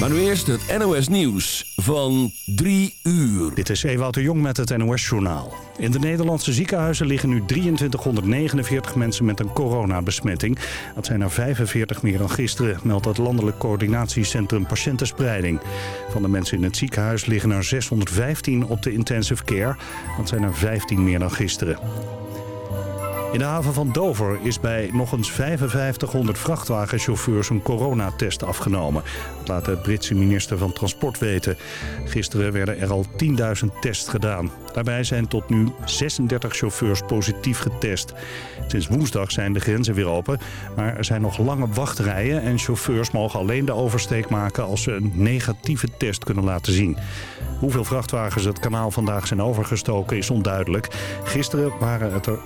Maar nu eerst het NOS Nieuws van 3 uur. Dit is Ewout de Jong met het NOS Journaal. In de Nederlandse ziekenhuizen liggen nu 2349 mensen met een coronabesmetting. Dat zijn er 45 meer dan gisteren, meldt het Landelijk Coördinatiecentrum Patiëntenspreiding. Van de mensen in het ziekenhuis liggen er 615 op de intensive care. Dat zijn er 15 meer dan gisteren. In de haven van Dover is bij nog eens 5500 vrachtwagenchauffeurs een coronatest afgenomen. Dat laat de Britse minister van Transport weten. Gisteren werden er al 10.000 tests gedaan. Daarbij zijn tot nu 36 chauffeurs positief getest. Sinds woensdag zijn de grenzen weer open, maar er zijn nog lange wachtrijen... en chauffeurs mogen alleen de oversteek maken als ze een negatieve test kunnen laten zien. Hoeveel vrachtwagens het kanaal vandaag zijn overgestoken is onduidelijk. Gisteren waren het er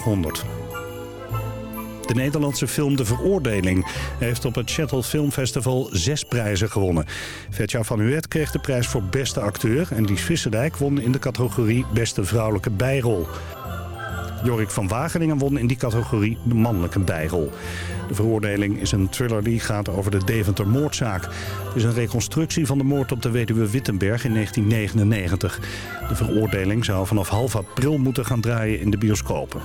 4500. De Nederlandse film De Veroordeling heeft op het Shuttle Film Festival zes prijzen gewonnen. Vetja van Uwet kreeg de prijs voor beste acteur en Lies Visserdijk won in de categorie beste vrouwelijke bijrol. Jorik van Wageningen won in die categorie de mannelijke bijrol. De veroordeling is een thriller die gaat over de Deventer-moordzaak. Het is een reconstructie van de moord op de weduwe Wittenberg in 1999. De veroordeling zou vanaf half april moeten gaan draaien in de bioscopen.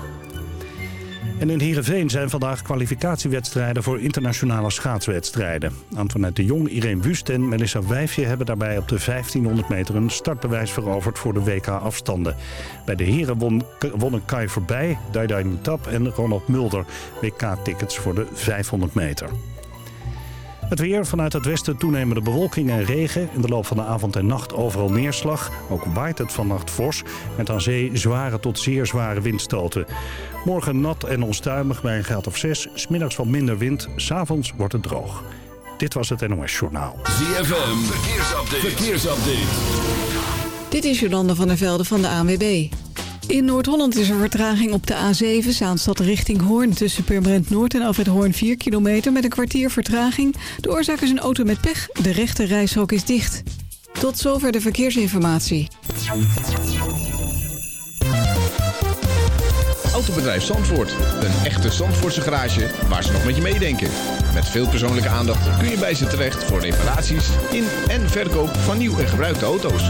En in Heerenveen zijn vandaag kwalificatiewedstrijden voor internationale schaatswedstrijden. Antoinette de Jong, Irene Wust en Melissa Wijfje hebben daarbij op de 1500 meter een startbewijs veroverd voor de WK-afstanden. Bij de heren won, wonnen Kai Voorbij, Daidai Nutap en Ronald Mulder WK-tickets voor de 500 meter. Het weer vanuit het westen toenemende bewolking en regen. In de loop van de avond en nacht overal neerslag. Ook waait het vannacht fors. Met aan zee zware tot zeer zware windstoten. Morgen nat en onstuimig bij een graad of 6. Smiddags wat minder wind. S'avonds wordt het droog. Dit was het NOS Journaal. ZFM, verkeersupdate. verkeersupdate. Dit is Jolande van der Velde van de ANWB. In Noord-Holland is er vertraging op de A7 Zaanstad richting Hoorn... tussen Purmerend Noord en Alfred Hoorn 4 kilometer met een kwartier vertraging. De oorzaak is een auto met pech. De rechte reishok is dicht. Tot zover de verkeersinformatie. Autobedrijf Zandvoort. Een echte Zandvoortse garage waar ze nog met je meedenken. Met veel persoonlijke aandacht kun je bij ze terecht... voor reparaties in en verkoop van nieuw en gebruikte auto's.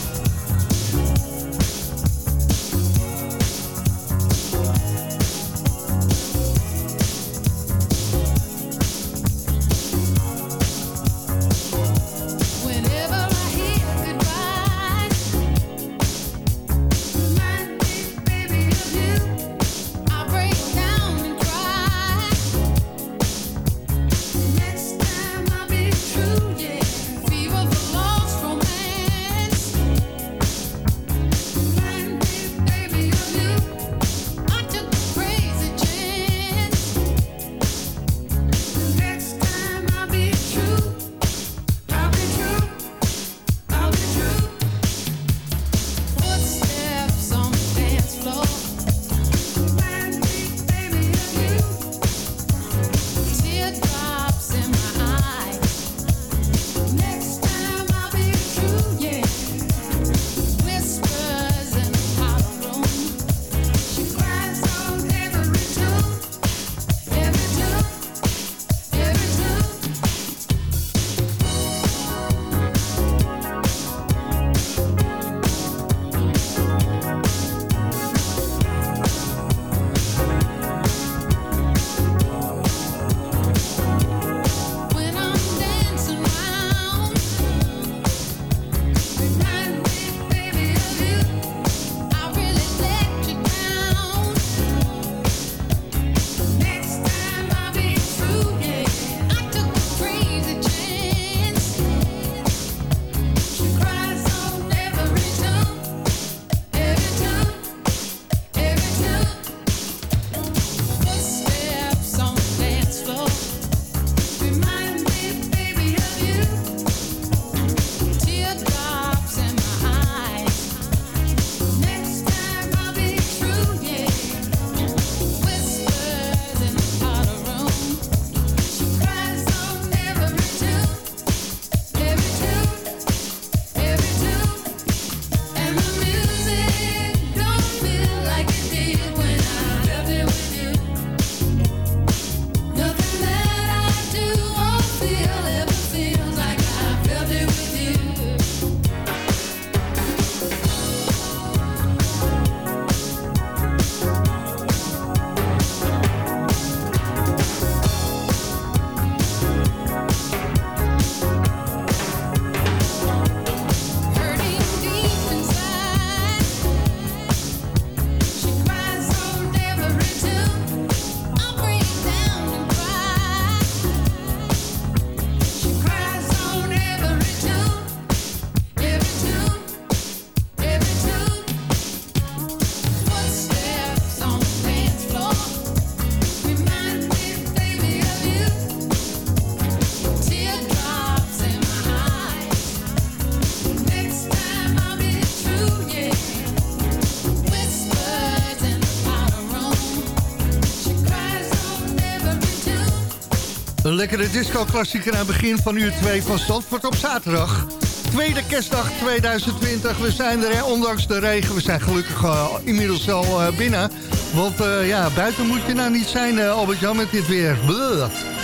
Lekkere disco-klassieker aan het begin van uur 2 van Zandvoort op zaterdag. Tweede kerstdag 2020. We zijn er, hè, ondanks de regen. We zijn gelukkig uh, inmiddels al uh, binnen. Want uh, ja, buiten moet je nou niet zijn, Albert-Jan, met dit weer.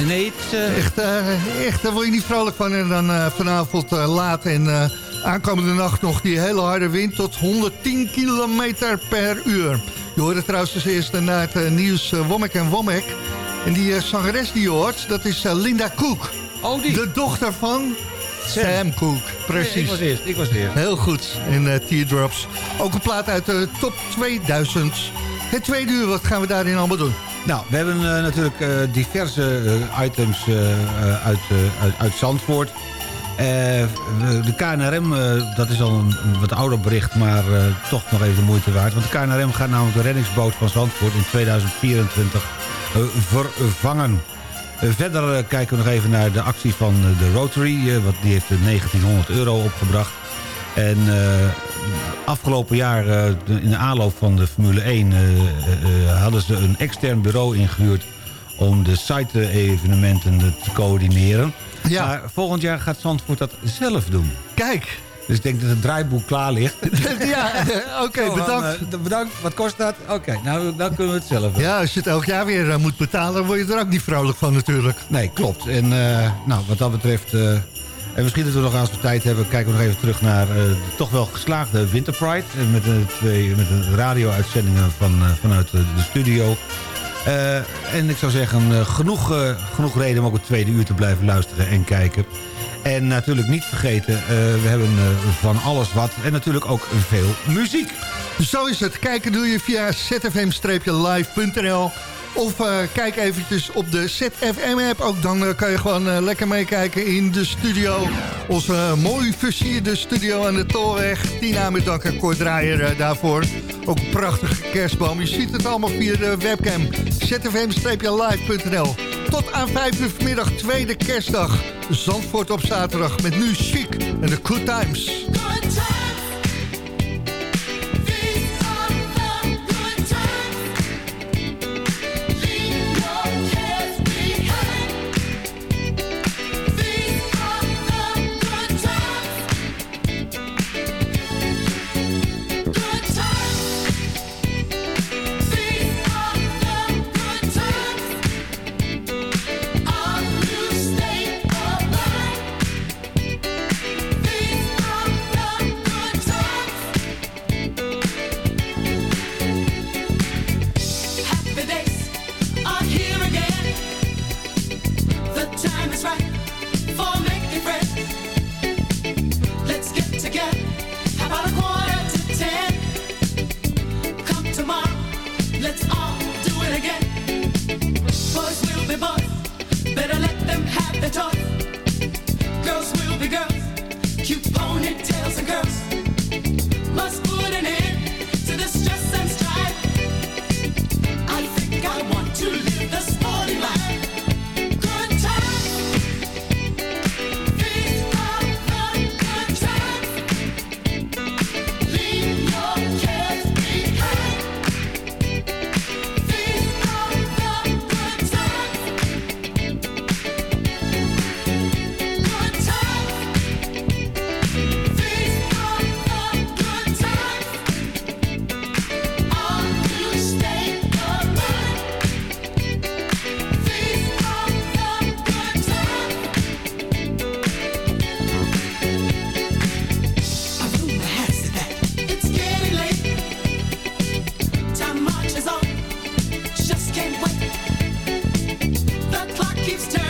Nee, het. Echt, echt, daar word je niet vrolijk van. En dan vanavond laat en aankomende nacht nog die hele harde wind tot 110 kilometer per uur. Je hoorde trouwens als eerste naar het nieuws Womek en Womek. En die uh, zangeres die je hoort, dat is uh, Linda Cook. Oh, die? De dochter van Sam, Sam Cook. Precies. Nee, ik was eerst, ik was eerst. Heel goed. In uh, Teardrops. Ook een plaat uit de top 2000. Het tweede uur, wat gaan we daarin allemaal doen? Nou, we hebben natuurlijk diverse items uit, uit, uit Zandvoort. de KNRM, dat is al een, een, wat ouder bericht, maar toch nog even de moeite waard. Want de KNRM gaat namelijk de reddingsboot van Zandvoort in 2024 eh, vervangen. Eh, verder eh, kijken we nog even naar de actie van de Rotary. want die heeft 1900 euro opgebracht. En afgelopen jaar, in de aanloop van de Formule 1... hadden ze een extern bureau ingehuurd... om de site-evenementen te coördineren. Ja. Maar volgend jaar gaat Zandvoort dat zelf doen. Kijk, dus ik denk dat het draaiboek klaar ligt. ja, oké, bedankt. Uh, bedankt. Wat kost dat? Oké, nou dan kunnen we het zelf doen. Ja, als je het elk jaar weer uh, moet betalen, dan word je er ook niet vrolijk van natuurlijk. Nee, klopt. En uh, nou, wat dat betreft... en misschien dat we nog als we tijd hebben, kijken we nog even terug naar de toch wel geslaagde Winter Pride. Met, twee, met een radio-uitzendingen van, vanuit de, de studio. en ik zou zeggen, genoeg, genoeg reden om ook het tweede uur te blijven luisteren en kijken. En natuurlijk niet vergeten, uh, we hebben uh, van alles wat. En natuurlijk ook veel muziek. Zo is het. Kijken doe je via zfm-live.nl. Of uh, kijk eventjes op de ZFM-app. Ook dan kan je gewoon lekker meekijken in de studio. Onze mooi versierde studio aan de Tolweg. Tina met dank en Kort Draaier daarvoor. Ook een prachtige kerstboom. Je ziet het allemaal via de webcam. zfm-live.nl tot aan 5 uur vanmiddag, tweede kerstdag. Zandvoort op zaterdag met nu Chic en de Good Times. keeps turning.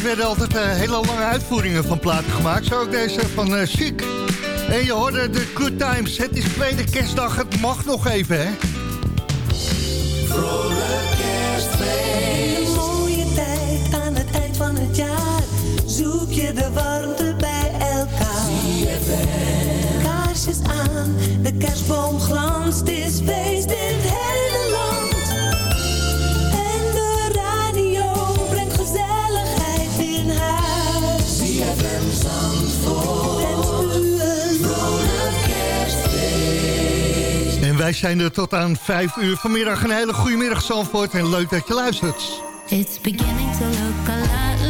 Tijd werden altijd uh, hele lange uitvoeringen van platen gemaakt. Zo ook deze van uh, Chic. En je hoorde de Good Times. Het is tweede kerstdag, het mag nog even, hè? Vrolijk kerstfeest. Een mooie tijd aan het eind van het jaar. Zoek je de warmte bij elkaar. Kaarsjes aan, de kerstboom glanst. Is feest wij zijn er tot aan 5 uur vanmiddag. Een hele goede middag, Zandvoort. En leuk dat je luistert. It's beginning to look a lot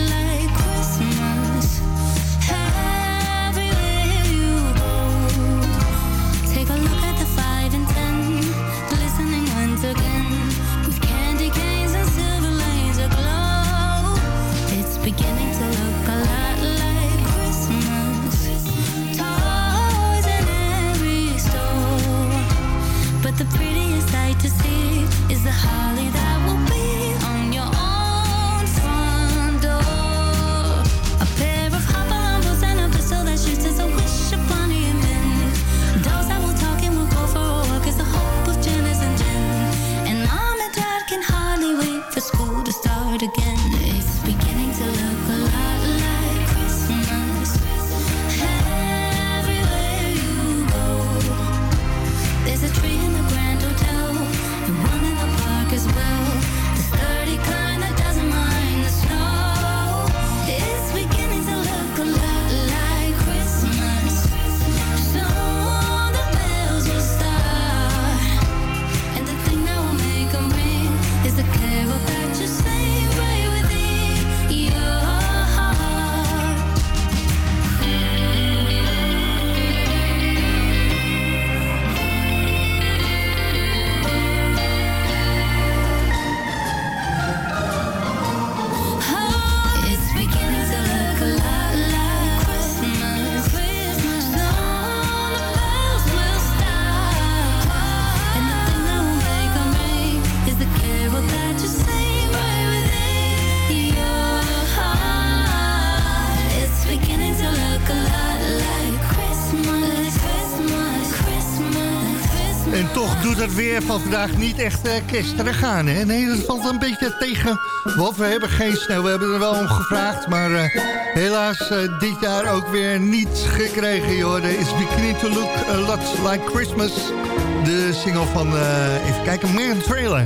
van vandaag niet echt uh, kersterig aan. Hè? Nee, dat valt een beetje tegen. Want we hebben geen sneeuw. We hebben er wel om gevraagd. Maar eh, helaas eh, dit jaar ook weer niet gekregen. It's beginning to look a lot like Christmas. De single van, eh, even kijken, Megan Trailer.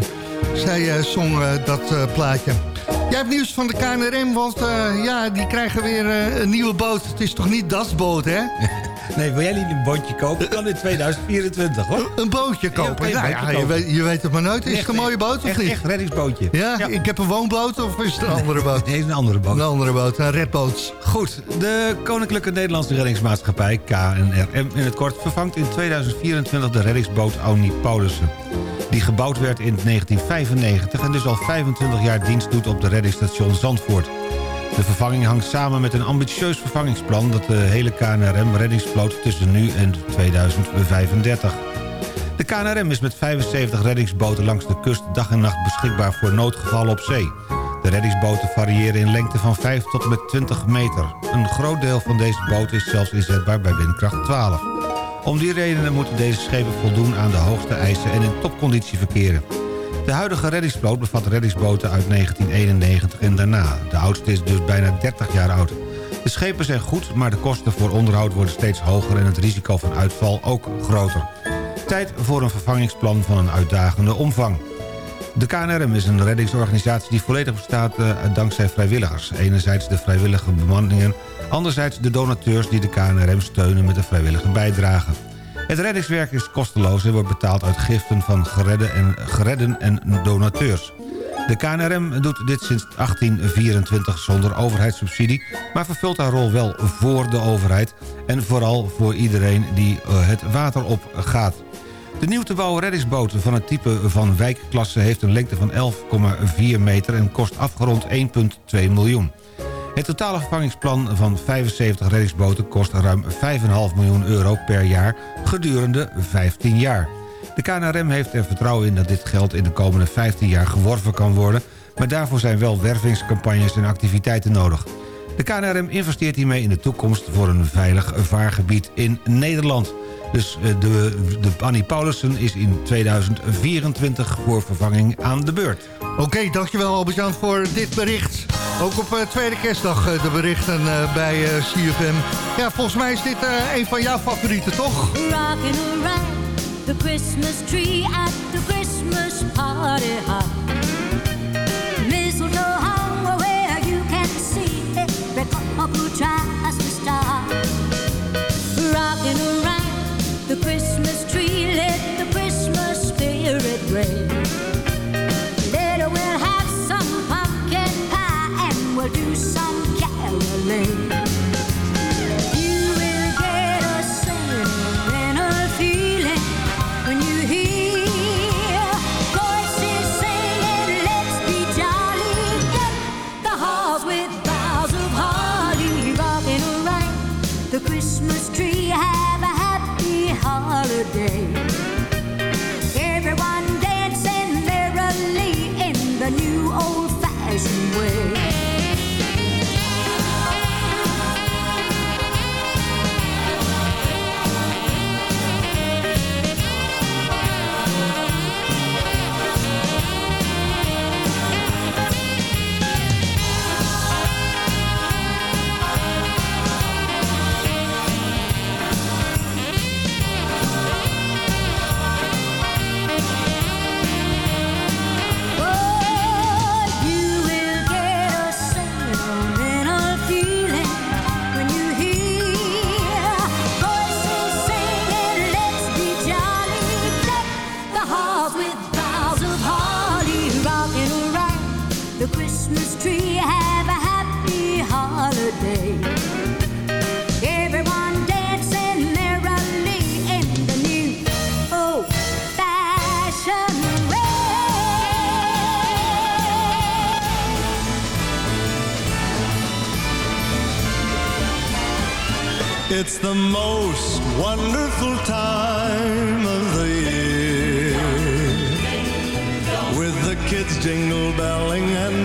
Zij eh, zong eh, dat eh, plaatje. Jij hebt nieuws van de KNRM, want eh, ja, die krijgen weer eh, een nieuwe boot. Het is toch niet das boot, hè? Nee, wil jij niet een bootje kopen? Kan in 2024, hoor. Een bootje kopen. Ja, oké, bootje ja, je, weet, je weet het maar nooit. Is het een mooie boot of echt, niet? Echt reddingsbootje. Ja, ik heb een woonboot of is het een andere boot? Nee, een andere boot. Een andere boot, een redboot. Goed, de Koninklijke Nederlandse Reddingsmaatschappij, KNRM in het kort... vervangt in 2024 de reddingsboot Auni Paulussen. Die gebouwd werd in 1995 en dus al 25 jaar dienst doet op de reddingsstation Zandvoort. De vervanging hangt samen met een ambitieus vervangingsplan... dat de hele KNRM reddingsvloot tussen nu en 2035. De KNRM is met 75 reddingsboten langs de kust dag en nacht beschikbaar voor noodgevallen op zee. De reddingsboten variëren in lengte van 5 tot met 20 meter. Een groot deel van deze boten is zelfs inzetbaar bij windkracht 12. Om die redenen moeten deze schepen voldoen aan de hoogste eisen en in topconditie verkeren. De huidige reddingsvloot bevat reddingsboten uit 1991 en daarna. De oudste is dus bijna 30 jaar oud. De schepen zijn goed, maar de kosten voor onderhoud worden steeds hoger... en het risico van uitval ook groter. Tijd voor een vervangingsplan van een uitdagende omvang. De KNRM is een reddingsorganisatie die volledig bestaat eh, dankzij vrijwilligers. Enerzijds de vrijwillige bemanningen, anderzijds de donateurs die de KNRM steunen met een vrijwillige bijdrage. Het reddingswerk is kosteloos en wordt betaald uit giften van geredden en, geredden en donateurs. De KNRM doet dit sinds 1824 zonder overheidssubsidie... maar vervult haar rol wel voor de overheid... en vooral voor iedereen die eh, het water op gaat. De nieuw te bouwen reddingsboot van het type van wijkklasse... heeft een lengte van 11,4 meter en kost afgerond 1,2 miljoen. Het totale vervangingsplan van 75 reddingsboten kost ruim 5,5 miljoen euro per jaar gedurende 15 jaar. De KNRM heeft er vertrouwen in dat dit geld in de komende 15 jaar geworven kan worden... Maar daarvoor zijn wel wervingscampagnes en activiteiten nodig. De KNRM investeert hiermee in de toekomst voor een veilig vaargebied in Nederland. Dus eh, de, de Annie Paulussen is in 2024 voor vervanging aan de beurt. Oké, dankjewel Albert-Jan voor dit bericht. Ook op eh, tweede kerstdag eh, de berichten eh, bij CFM. Ja, volgens mij is dit een van jouw favorieten, toch? Rocking around the Christmas tree at the Christmas party hop. Christmas tree. Have a happy holiday. Everyone dancing merrily in the new old-fashioned way. It's the most wonderful time of the year. With the kids jingle belling and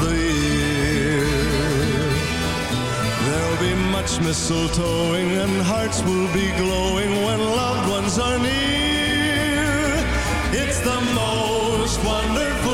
the year. There'll be much mistletoeing and hearts will be glowing when loved ones are near. It's the most wonderful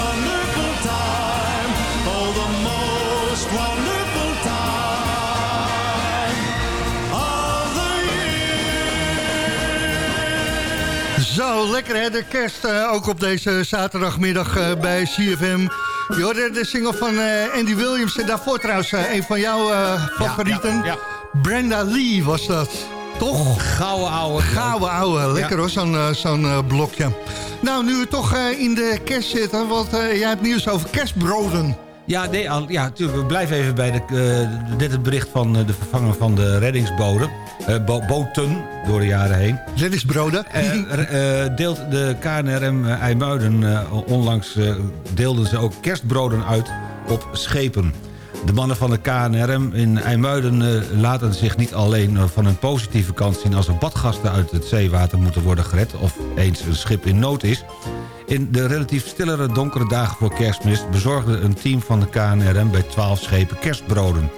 wonderful time. Oh, the most wonderful time of the year. Zo, lekker hè, de kerst eh, ook op deze zaterdagmiddag eh, bij CFM. Je hoorde de single van eh, Andy Williams en daarvoor trouwens een van jouw favorieten. ja, ja. Brenda Lee was dat, toch? Gouden ouwe. Gouden ouwe, lekker hoor, zo'n eh, zo'n eh, blokje. Nou, nu we toch eh, in de kerst zitten, want jij hebt nieuws over kerstbroden. Ja, nee, al, ja we blijven even bij de, dit het bericht van de vervanger van de reddingsboden. bo- boten door de jaren heen. Reddingsbroden. Eh, deelt de KNRM IJmuiden onlangs deelden ze ook kerstbroden uit op schepen. De mannen van de KNRM in IJmuiden eh, laten zich niet alleen eh, van een positieve kant zien... als er badgasten uit het zeewater moeten worden gered... of eens een schip in nood is. In de relatief stillere donkere dagen voor kerstmis... bezorgde een team van de KNRM bij 12 schepen kerstbroden.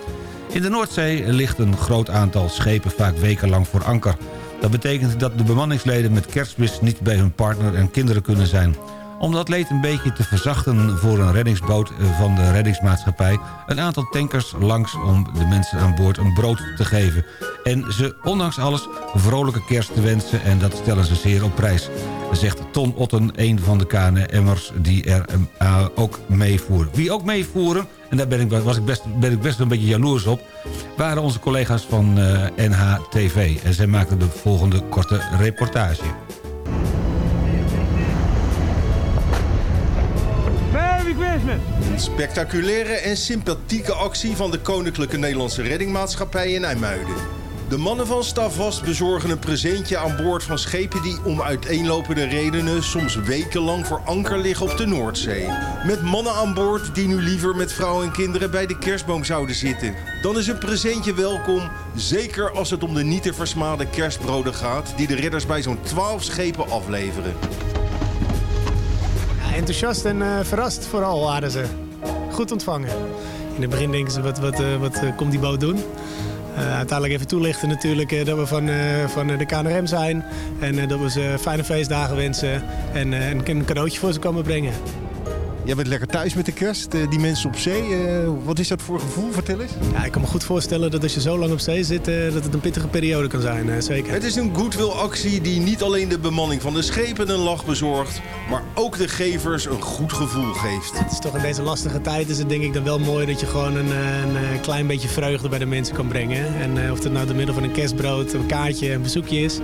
In de Noordzee ligt een groot aantal schepen vaak wekenlang voor anker. Dat betekent dat de bemanningsleden met kerstmis niet bij hun partner en kinderen kunnen zijn. Om dat leed een beetje te verzachten voor een reddingsboot eh, van de reddingsmaatschappij... een aantal tankers langs om de mensen aan boord een brood te geven. En ze ondanks alles vrolijke kerst te wensen en dat stellen ze zeer op prijs. Zegt Ton Otten, een van de KNM'ers die er eh, ook meevoeren. Wie ook meevoeren, en daar ben ik, was ik best, ben ik best een beetje jaloers op... waren onze collega's van eh, NHTV. En zij maakten de volgende korte reportage. Een spectaculaire en sympathieke actie van de Koninklijke Nederlandse Reddingmaatschappij in IJmuiden. De mannen van Stavast bezorgen een presentje aan boord van schepen die om uiteenlopende redenen soms wekenlang voor anker liggen op de Noordzee. Met mannen aan boord die nu liever met vrouwen en kinderen bij de kerstboom zouden zitten. Dan is een presentje welkom, zeker als het om de niet te versmade kerstbroden gaat die de redders bij zo'n 12 schepen afleveren. Enthousiast en eh, verrast vooral waren ze. Goed ontvangen. In het begin denken ze, wat, wat, eh, wat eh, komt die boot doen? Uiteindelijk even toelichten natuurlijk dat we van, van de KNRM zijn. En dat we ze fijne feestdagen wensen. En een, een cadeautje voor ze komen brengen. Jij bent lekker thuis met de kerst, eh, die mensen op zee. eh, wat is dat voor gevoel? Vertel eens. Ja, ik kan me goed voorstellen dat als je zo lang op zee zit, eh, dat het een pittige periode kan zijn. zeker. Het is een goodwill-actie die niet alleen de bemanning van de schepen een lach bezorgt, maar ook de gevers een goed gevoel geeft. Het is toch in deze lastige tijd is het denk ik dan wel mooi dat je gewoon een, eh, een, klein beetje vreugde bij de mensen kan brengen. En eh, of dat nou door middel van een kerstbrood, een kaartje, een bezoekje is.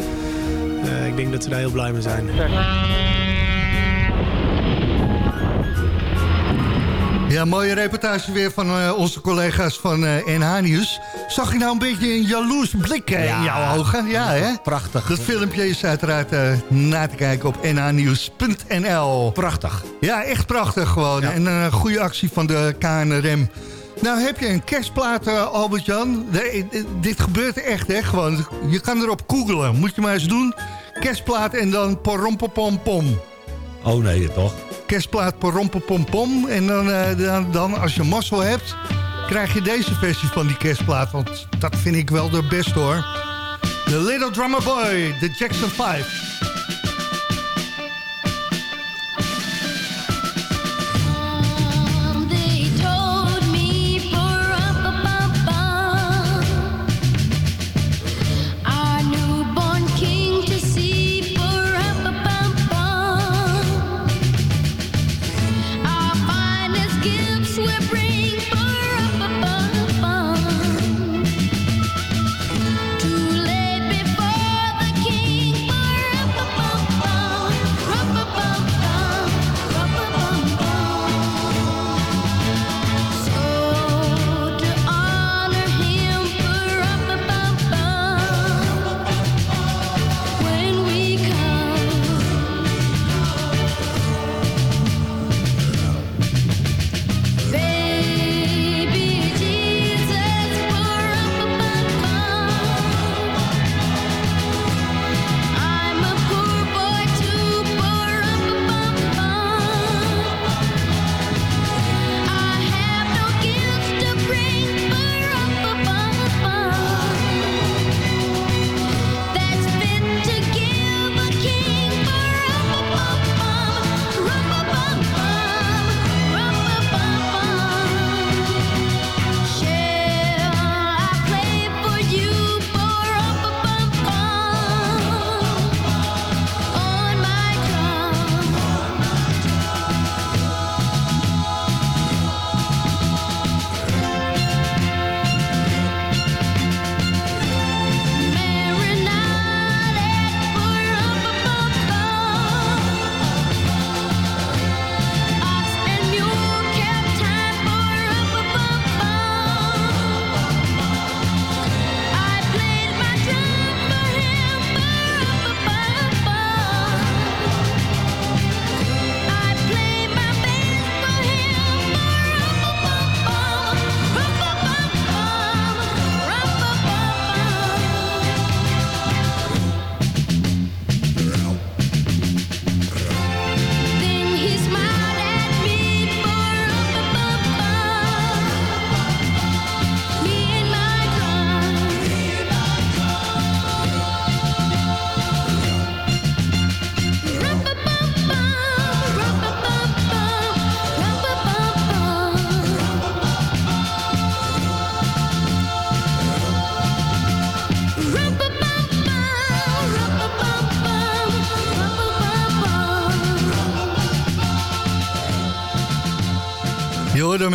eh, ik denk dat ze daar heel blij mee zijn. Ja, mooie reportage weer van eh, onze collega's van eh NH Nieuws. Zag je nou een beetje een jaloers blik eh, in jouw ogen? Ja, hè? Prachtig. Dat filmpje is uiteraard na te kijken op nhnieuws.nl. Prachtig. Ja, echt prachtig gewoon. En een goede actie van de KNRM. Nou heb je een kerstplaat, Albert-Jan. Eh, Dit gebeurt echt, hè? Gewoon, je kan erop googlen. Moet je maar eens doen. Kerstplaat en dan porompopompom. Oh nee, toch? Kerstplaat porompopompom. En dan, eh, dan, dan, als je mazzel hebt, krijg je deze versie van die kerstplaat. Want dat vind ik wel de beste, hoor. The Little Drummer Boy, de Jackson 5.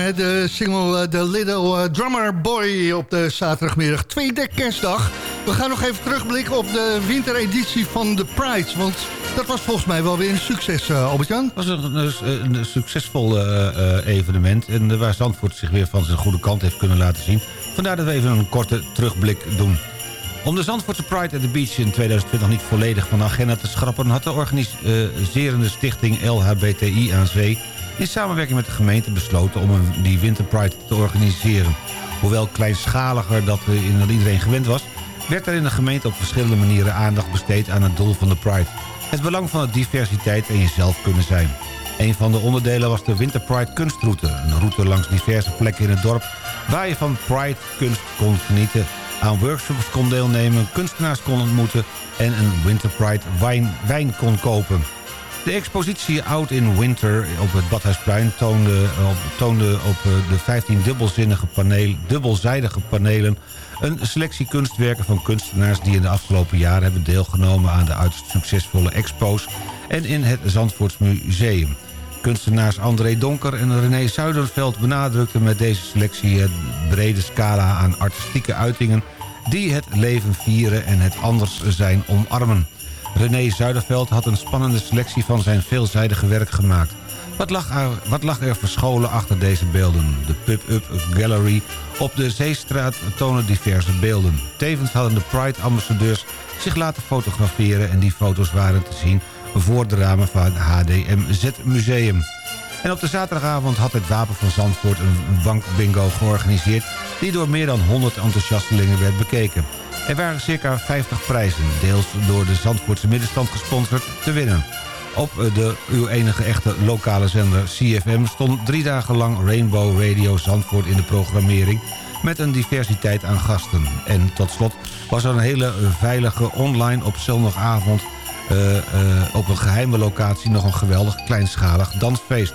Hè, de single eh, The Little eh, Drummer Boy op de zaterdagmiddag. Tweede kerstdag. We gaan nog even terugblikken op de wintereditie van de Pride. Want dat was volgens mij wel weer een succes, uh, Albert-Jan. Het was een, een, een succesvol evenement. En waar Zandvoort zich weer van zijn goede kant heeft kunnen laten zien. Vandaar dat we even een korte terugblik doen. Om de Zandvoortse Pride at the Beach in 2020 niet volledig van de agenda te schrappen... had de organiserende stichting LHBTI aan Zee... in samenwerking met de gemeente besloten om een, die Winterpride te organiseren. Hoewel kleinschaliger dat iedereen gewend was... werd er in de gemeente op verschillende manieren aandacht besteed aan het doel van de Pride. Het belang van de diversiteit en jezelf kunnen zijn. Een van de onderdelen was de Winterpride kunstroute. Een route langs diverse plekken in het dorp... waar je van Pride kunst kon genieten aan workshops kon deelnemen, kunstenaars kon ontmoeten... en een Winter Pride wijn, wijn kon kopen. De expositie Out in Winter op het Badhuisplein toonde op, toonde op eh, de 15 dubbelzinnige paneel, dubbelzijdige panelen... een selectie kunstwerken van kunstenaars die in de afgelopen jaren hebben deelgenomen... aan de uiterst succesvolle expo's en in het Zandvoorts Museum. Kunstenaars André Donker en René Zuiderveld benadrukten met deze selectie... het brede scala aan artistieke uitingen die het leven vieren en het anders zijn omarmen. René Zuiderveld had een spannende selectie van zijn veelzijdige werk gemaakt. Wat lag, er, wat lag er verscholen achter deze beelden? De Pub-Up Gallery op de Zeestraat tonen diverse beelden. Tevens hadden de Pride-ambassadeurs zich laten fotograferen... en die foto's waren te zien voor de ramen van het HDMZ Museum. En op de zaterdagavond had het Wapen van Zandvoort een bankbingo georganiseerd... die door meer dan 100 enthousiastelingen werd bekeken. Er waren circa 50 prijzen, deels door de Zandvoortse middenstand gesponsord, te winnen. Op de uw enige echte lokale zender CFM stond drie dagen lang Rainbow Radio Zandvoort in de programmering met een diversiteit aan gasten. En tot slot was er een hele veilige online op zondagavond uh, uh, op een geheime locatie nog een geweldig kleinschalig dansfeest.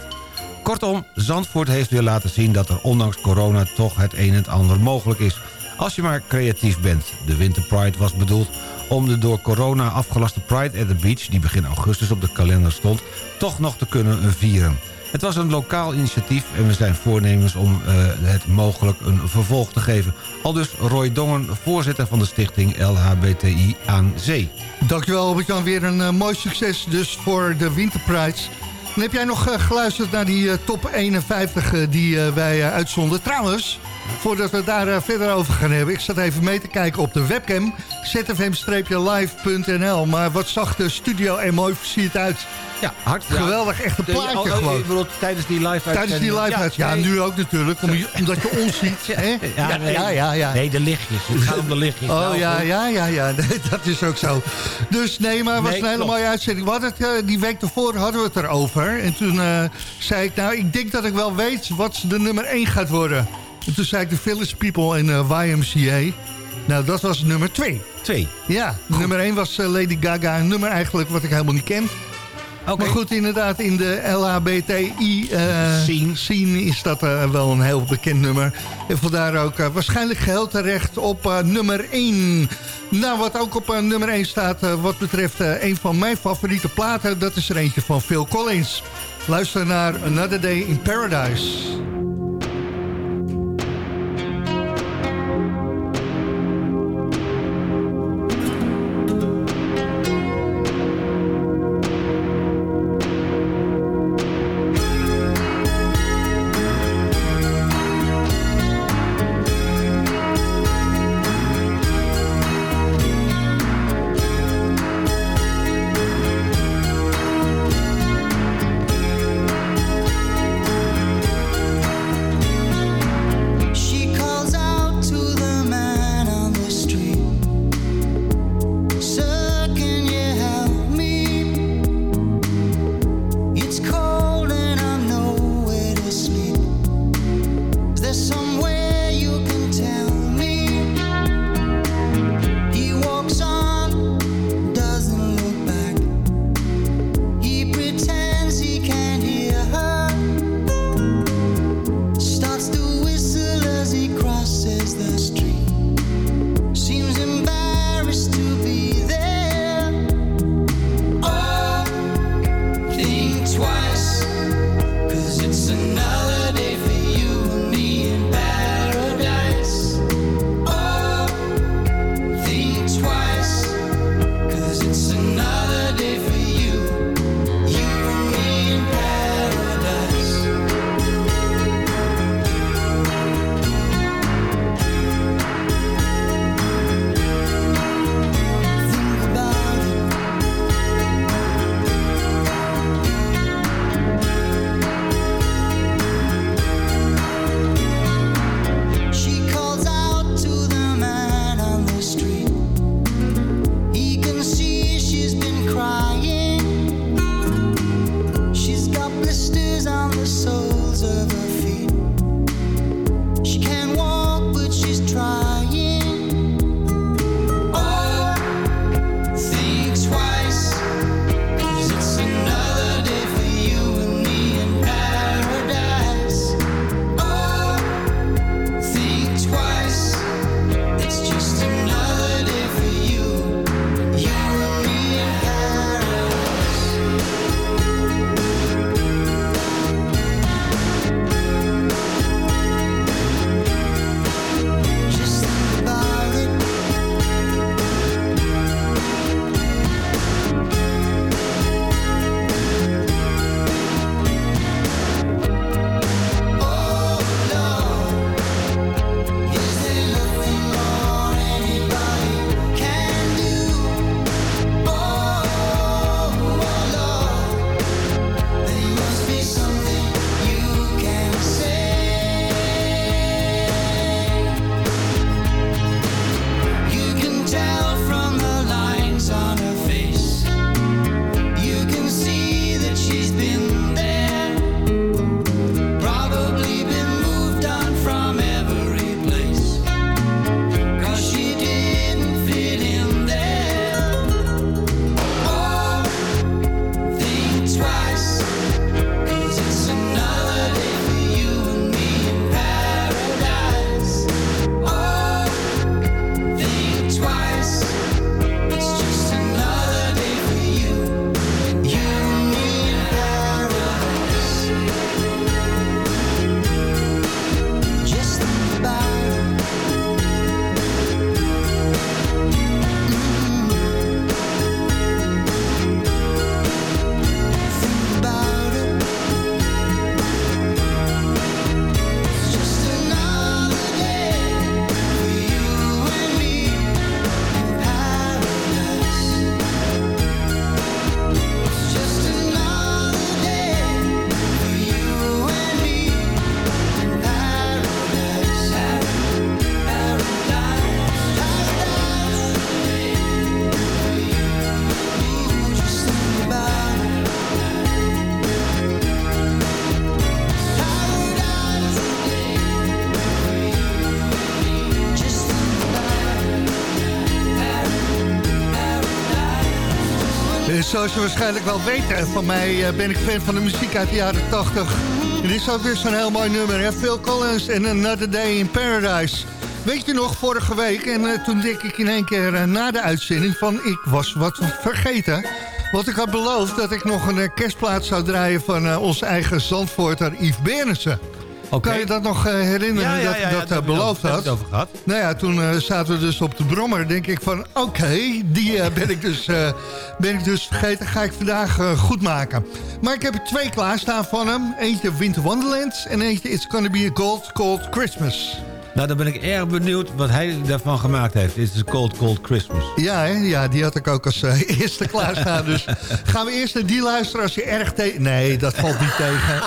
Kortom, Zandvoort heeft weer laten zien dat er ondanks corona toch het een en ander mogelijk is. Als je maar creatief bent. De Winter Pride was bedoeld om de door corona afgelaste Pride at the Beach... die begin augustus op de kalender stond, toch nog te kunnen vieren. Het was een lokaal initiatief en we zijn voornemens om uh, het mogelijk een vervolg te geven. Al dus Roy Dongen, voorzitter van de stichting LHBTI aan Zee. Dankjewel Albert-Jan, weer een uh, mooi succes dus voor de Winterprides. Dan heb jij nog uh, geluisterd naar die top 51 die wij uitzonden. Trouwens, voordat we daar verder over gaan hebben... ik zat even mee te kijken op de webcam zfm-live.nl. Maar wat zag de studio er mooi versierd uit. Ja, hartstikke Geweldig, echt een plaatje oh, oh, gewoon. Bedoel, tijdens die live uitzending. Tijdens die live uitzending. Ja, nu ook natuurlijk, omdat je ons ziet. Hè? Ja, nee, ja, ja, ja, Nee, de lichtjes. Het gaat om de lichtjes. Oh nou, ja, ja, ja, ja. Nee, dat is ook zo. Dus nee, maar het was een hele mooie uitzending. We hadden het, uh, die week ervoor hadden we het erover. En toen uh, zei ik, nou, ik denk dat ik wel weet wat de nummer 1 gaat worden. En toen zei ik de Village People en uh, YMCA. Nou, dat was nummer 2. 2? Ja, nummer 1 was Lady Gaga. Een nummer eigenlijk wat ik helemaal niet ken. Okay. Maar goed, inderdaad, in de LHBTI uh, scene. scene. is dat wel een heel bekend nummer. En vandaar ook waarschijnlijk geheel terecht op nummer 1. Nou, wat ook op nummer 1 staat wat betreft een van mijn favoriete platen... dat is er eentje van Phil Collins. Luister naar Another Day in Paradise. Zoals je waarschijnlijk wel weet van mij... eh, ben ik fan van de muziek uit de jaren 80. En dit is ook weer zo'n heel mooi nummer. Hè? Phil Collins en Another Day in Paradise. Weet je nog, vorige week... en eh, toen denk ik in één keer eh, na de uitzending... van ik was wat vergeten... Want ik had beloofd dat ik nog een kerstplaat zou draaien... van eh, onze eigen Zandvoorter Yves Kan je dat nog eh, herinneren Ja, dat ik ja, dat daar eh, beloofd had? over gehad. Nou ja, toen eh, zaten we dus op de brommer. denk ik van, oké, die ben, ik dus, ben ik dus vergeten. Ga ik vandaag goed maken. Maar ik heb er twee klaarstaan van hem. Eentje Winter Wonderland en eentje It's Gonna Be a Cold, Cold Christmas. Nou, dan ben ik erg benieuwd wat hij daarvan gemaakt heeft. Dit is Cold Cold Christmas. Ja, hè? ja, die had ik ook als eh, eerste klaarstaan. Dus gaan we eerst naar die luisteren als je erg tegen... Nee, dat valt niet tegen.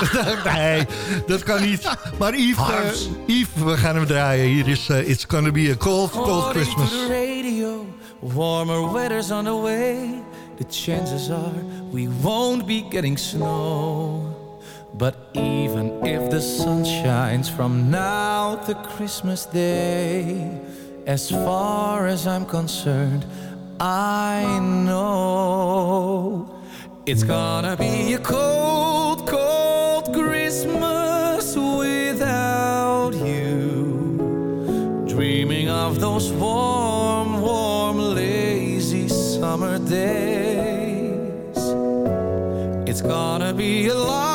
nee, dat kan niet. Maar Yves, Harms. Yves, we gaan hem draaien. Hier is eh, It's Gonna Be a Cold, Cold Christmas. According to the radio, warmer weather's on the way. The chances are we won't be getting snow. But even if the sun shines from now to Christmas Day, as far as I'm concerned, I know it's gonna be a cold, cold Christmas without you. Dreaming of those warm, warm, lazy summer days. It's gonna be a long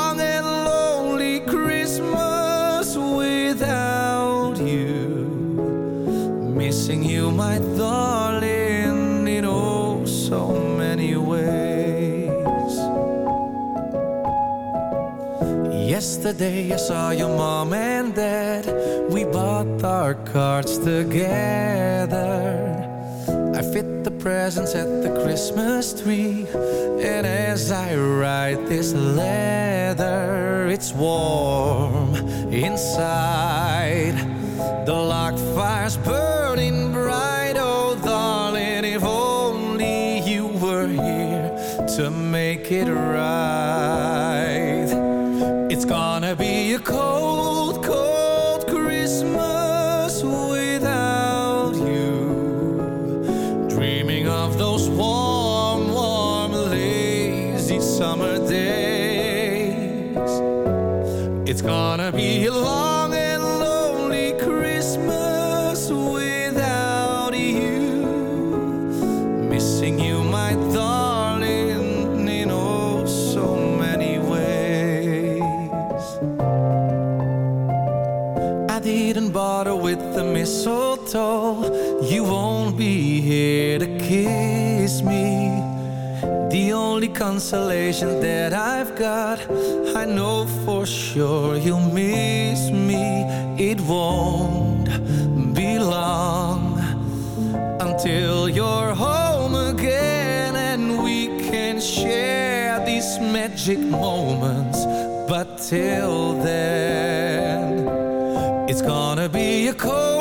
Yesterday I saw your mom and dad. We bought our cards together. I fit the presents at the Christmas tree. And as I write this letter, it's warm inside. The log fire's burning bright. Oh, darling, if only you were here to make it right. Gonna be consolation that I've got, I know for sure you'll miss me. It won't be long until you're home again and we can share these magic moments. But till then, it's gonna be a cold,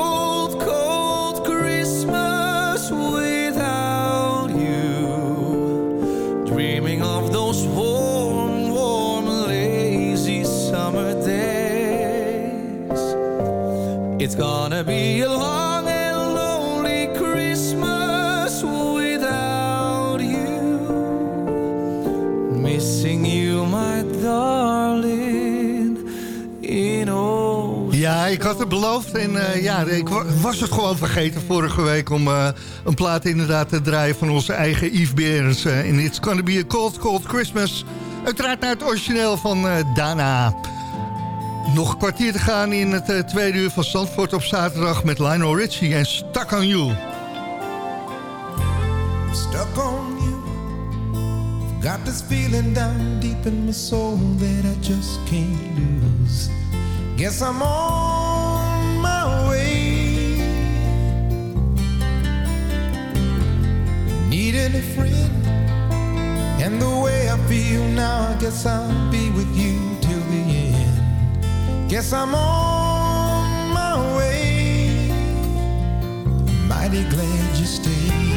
beloofd en eh, ja, ik wa- was het gewoon vergeten vorige week... om eh, een plaat inderdaad te draaien van onze eigen Yves Berends. eh, en It's Gonna Be a Cold, Cold Christmas. Uiteraard naar het origineel van Dana. Nog een kwartier te gaan in het tweede uur van Zandvoort op zaterdag... met Lionel Richie en Stuck on You. stuck on you. Got this feeling down deep in my soul that I just can't lose. Guess I'm on Mighty glad you stayed.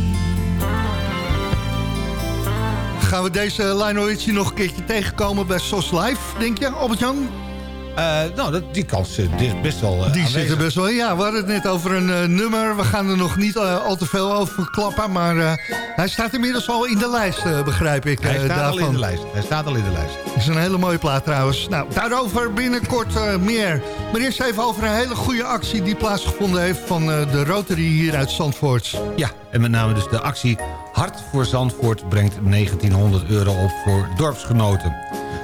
Gaan we deze Lionel Richie nog een keertje tegenkomen bij SOS Live, denk je, Albert-Jan? Nou, dat, die kans eh, die is best wel eh, Die aanwezig. zit er best wel. Ja, we hadden het net over een eh, nummer. We gaan er nog niet eh, al te veel over verklappen. Maar eh, hij staat inmiddels al in de lijst, eh, begrijp ik. Hij eh, staat al daarvan. in de lijst. Hij staat al in de lijst. is een hele mooie plaat trouwens. Nou, daarover binnenkort eh, meer. Maar eerst even over een hele goede actie die plaatsgevonden heeft... van eh, de Rotary hier uit Zandvoort. Ja, en met name dus de actie Hart voor Zandvoort brengt 1900 euro op voor dorpsgenoten.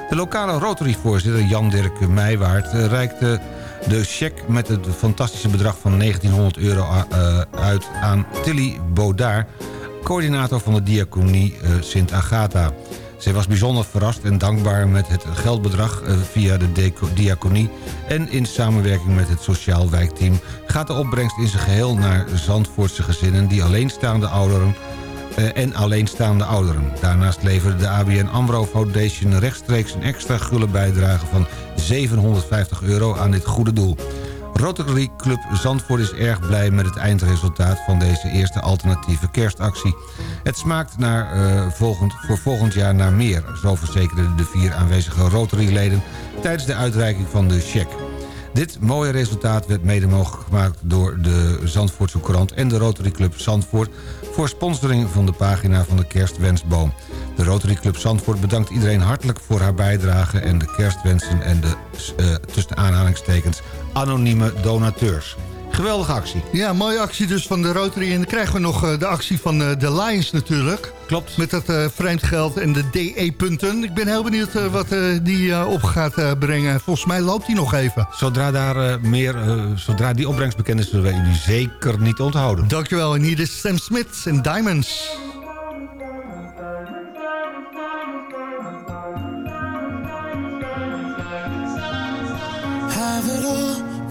De lokale Rotary-voorzitter Jan-Dirk Meijwaard eh, reikte de cheque met het fantastische bedrag van 1900 euro eh, uit aan Tilly Bodaar, coördinator van de diaconie eh, Sint Agatha. Zij was bijzonder verrast en dankbaar met het geldbedrag eh, via de diaconie... en in samenwerking met het sociaal wijkteam... gaat de opbrengst in zijn geheel naar Zandvoortse gezinnen... die alleenstaande ouderen eh, en alleenstaande ouderen. Daarnaast leverde de ABN AMRO Foundation rechtstreeks een extra gulle bijdrage van 750 euro aan dit goede doel. Rotary Club Zandvoort is erg blij met het eindresultaat van deze eerste alternatieve kerstactie. Het smaakt naar, eh, volgend, voor volgend jaar naar meer, zo verzekerden de vier aanwezige Rotary-leden tijdens de uitreiking van de cheque. Dit mooie resultaat werd mede mogelijk gemaakt door de Zandvoortse Courant en de Rotary Club Zandvoort voor sponsoring van de pagina van de Kerstwensboom. De Rotary Club Zandvoort bedankt iedereen hartelijk voor haar bijdrage en de kerstwensen en de eh, tussen aanhalingstekens anonieme donateurs. Geweldige actie. Ja, mooie actie dus van de Rotary. En dan krijgen we nog eh, de actie van eh, de Lions natuurlijk. Klopt. Met dat eh vreemd geld en de DE-punten. Ik ben heel benieuwd wat die op gaat brengen. Volgens mij loopt die nog even. Zodra, daar, meer, zodra die opbrengst bekend is, zullen wij jullie zeker niet onthouden. Dankjewel. En hier is Sam Smith en Diamonds.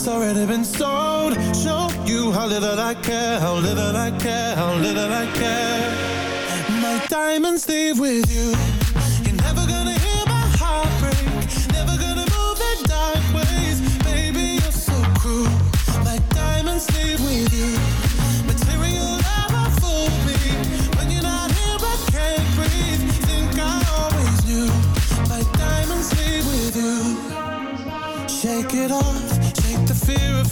heart's already been sold. Show you how little I care, how little I care, how little I care. My diamonds leave with you. You're never gonna hear my heart break. Never gonna move the dark ways. Baby, you're so cruel. My diamonds leave with you. Material fooled me. When you're not here, I can't breathe. Think I always knew. My diamonds with you. Shake it off,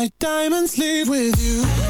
my diamonds leave with you.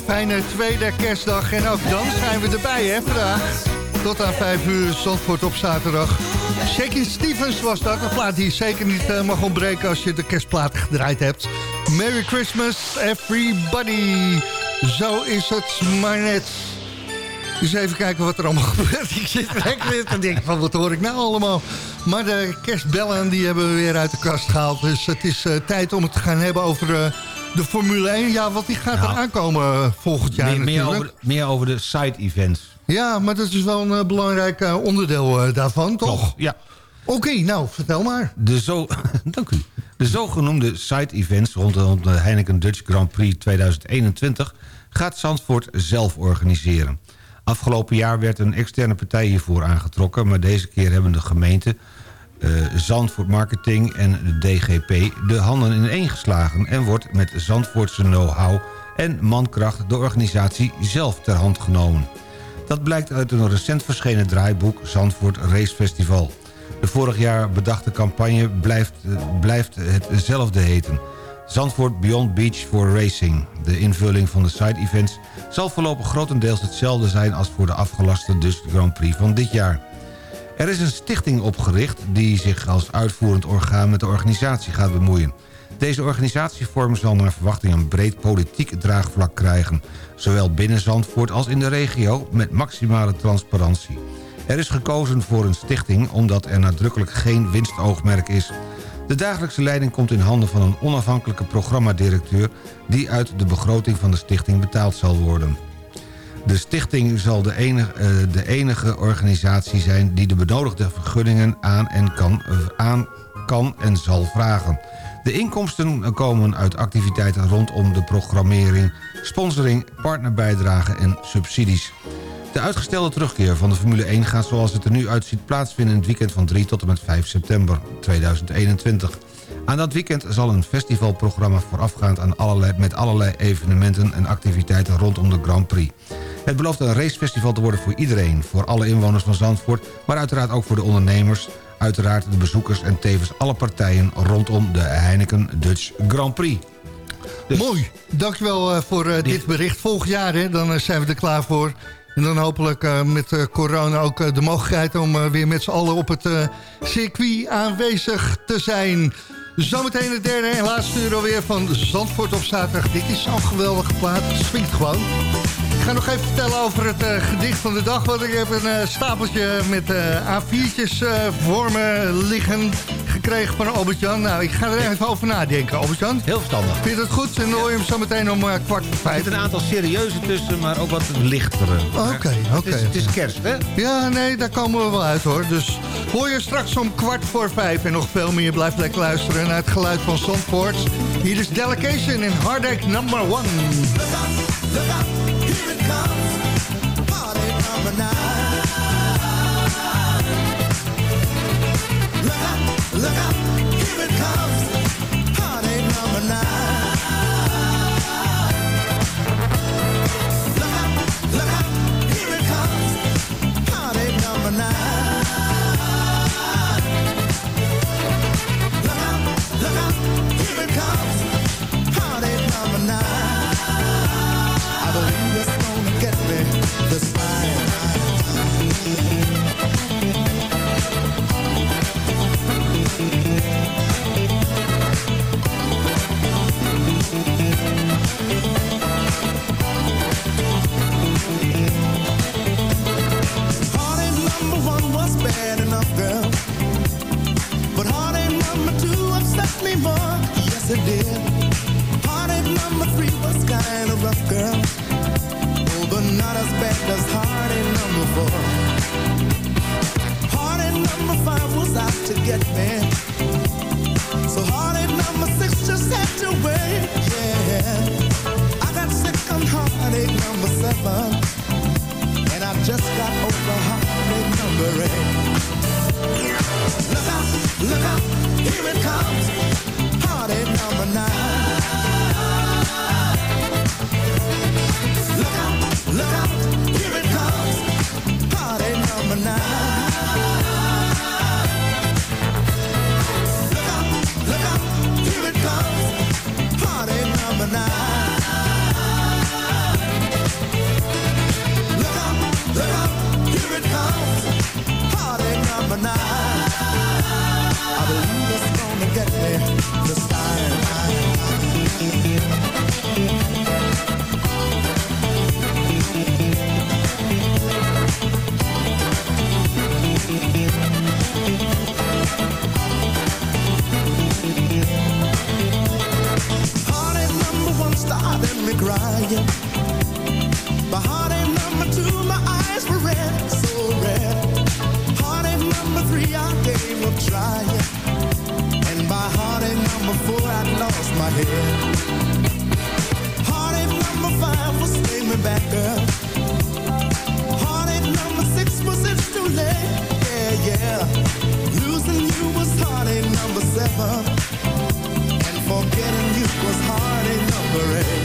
Fijne tweede kerstdag. En ook dan zijn we erbij, hè, vandaag. Tot aan 5 uur, Zandvoort op zaterdag. Shaking Stevens was dat. Een plaat die zeker niet eh, mag ontbreken als je de kerstplaat gedraaid hebt. Merry Christmas, everybody. Zo is het maar net. Dus even kijken wat er allemaal gebeurt. Ik zit lekker en denk van, wat hoor ik nou allemaal? Maar de kerstbellen die hebben we weer uit de kast gehaald. Dus het is eh, tijd om het te gaan hebben over eh, de Formule 1. Ja, wat die gaat er aankomen eh, volgend jaar meer, meer, natuurlijk. over, meer over de side-events. Ja, maar dat is wel een eh, belangrijk eh, onderdeel daarvan, toch? Ja. Oké, nou, vertel maar. De, zo, dank u. de zogenoemde side-events rondom de Heineken Dutch Grand Prix 2021... gaat Zandvoort zelf organiseren. Afgelopen jaar werd een externe partij hiervoor aangetrokken... maar deze keer hebben de gemeente, Zandvoort Marketing en de DGP... de handen ineen geslagen en wordt met Zandvoortse know-how en mankracht... de organisatie zelf ter hand genomen. Dat blijkt uit een recent verschenen draaiboek Zandvoort Race Festival. De vorig jaar bedachte campagne blijft, eh, blijft hetzelfde heten. Zandvoort Beyond Beach for Racing. De invulling van de side-events zal voorlopig grotendeels hetzelfde zijn... als voor de afgelaste Dutch Grand Prix van dit jaar. Er is een stichting opgericht die zich als uitvoerend orgaan met de organisatie gaat bemoeien. Deze organisatievorm zal naar verwachting een breed politiek draagvlak krijgen. Zowel binnen Zandvoort als in de regio met maximale transparantie. Er is gekozen voor een stichting omdat er nadrukkelijk geen winstoogmerk is. De dagelijkse leiding komt in handen van een onafhankelijke programmadirecteur... die uit de begroting van de stichting betaald zal worden. De stichting zal de enige, eh, de enige organisatie zijn... die de benodigde vergunningen aan en kan, aan kan en zal vragen. De inkomsten komen uit activiteiten rondom de programmering... sponsoring, partnerbijdragen en subsidies. De uitgestelde terugkeer van de Formule 1 gaat zoals het er nu uitziet plaatsvinden... in het weekend van 3 tot en met 5 september 2021. Aan dat weekend zal een festivalprogramma voorafgaand aan allerlei, met allerlei evenementen en activiteiten rondom de Grand Prix. Het belooft een racefestival te worden voor iedereen, voor alle inwoners van Zandvoort, maar uiteraard ook voor de ondernemers, uiteraard de bezoekers en tevens alle partijen rondom de Heineken Dutch Grand Prix. Mooi. Dankjewel eh, voor eh, dit bericht. Volgend jaar hè, dan eh, zijn we er klaar voor. En dan hopelijk met corona ook de mogelijkheid om weer met z'n allen op het circuit aanwezig te zijn. Zometeen het derde en laatste uur alweer van Zandvoort op zaterdag. Dit is zo'n geweldige plaat. Swingt gewoon. Ik ga nog even vertellen over het eh, gedicht van de dag. Want ik heb een eh, stapeltje met eh, A4'tjes eh, voor me liggen gekregen van Albert-Jan. Nou, ik ga er even over nadenken, Albert-Jan. Heel verstandig. Vind je het goed? En dan hoor je hem zo meteen om kwart voor Er vijf. zitten een aantal serieuze tussen, maar ook wat lichtere. Oké, oké. Het is, het is kerst, hè? Ja, nee, daar komen we wel uit hoor. Dus hoor je straks om kwart voor vijf en nog veel meer. Blijf lekker luisteren naar het geluid van Zandvoort. Hier is Delegation in Hardek number one. Look Heartache Yes, it did. Heartache number three was kind of rough, girl. Oh, but not as bad as heartache number four. Heartache number five was out to get me. So heartache number six just had to wait. Yeah. I got sick on heartache number seven. And I just got over heartache number eight. Look out, look out, here it comes. Started me crying. By heartache number two, my eyes were red, so red. Heartache number three, I gave up trying. And by heartache number four, I'd lost my head. Heartache number five was laying me back, girl. Heartache number six was it's too late, yeah, yeah. Losing you was heartache number seven. Forgetting you was heartache number eight.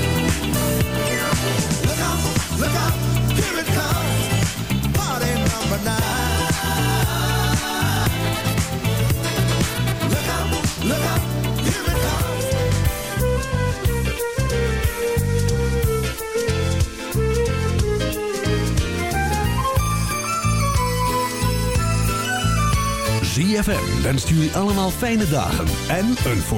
Look out, look out, here it comes. Heartache number nine. Look out, look out, here it comes. ZFM wenst jullie allemaal fijne dagen en een voor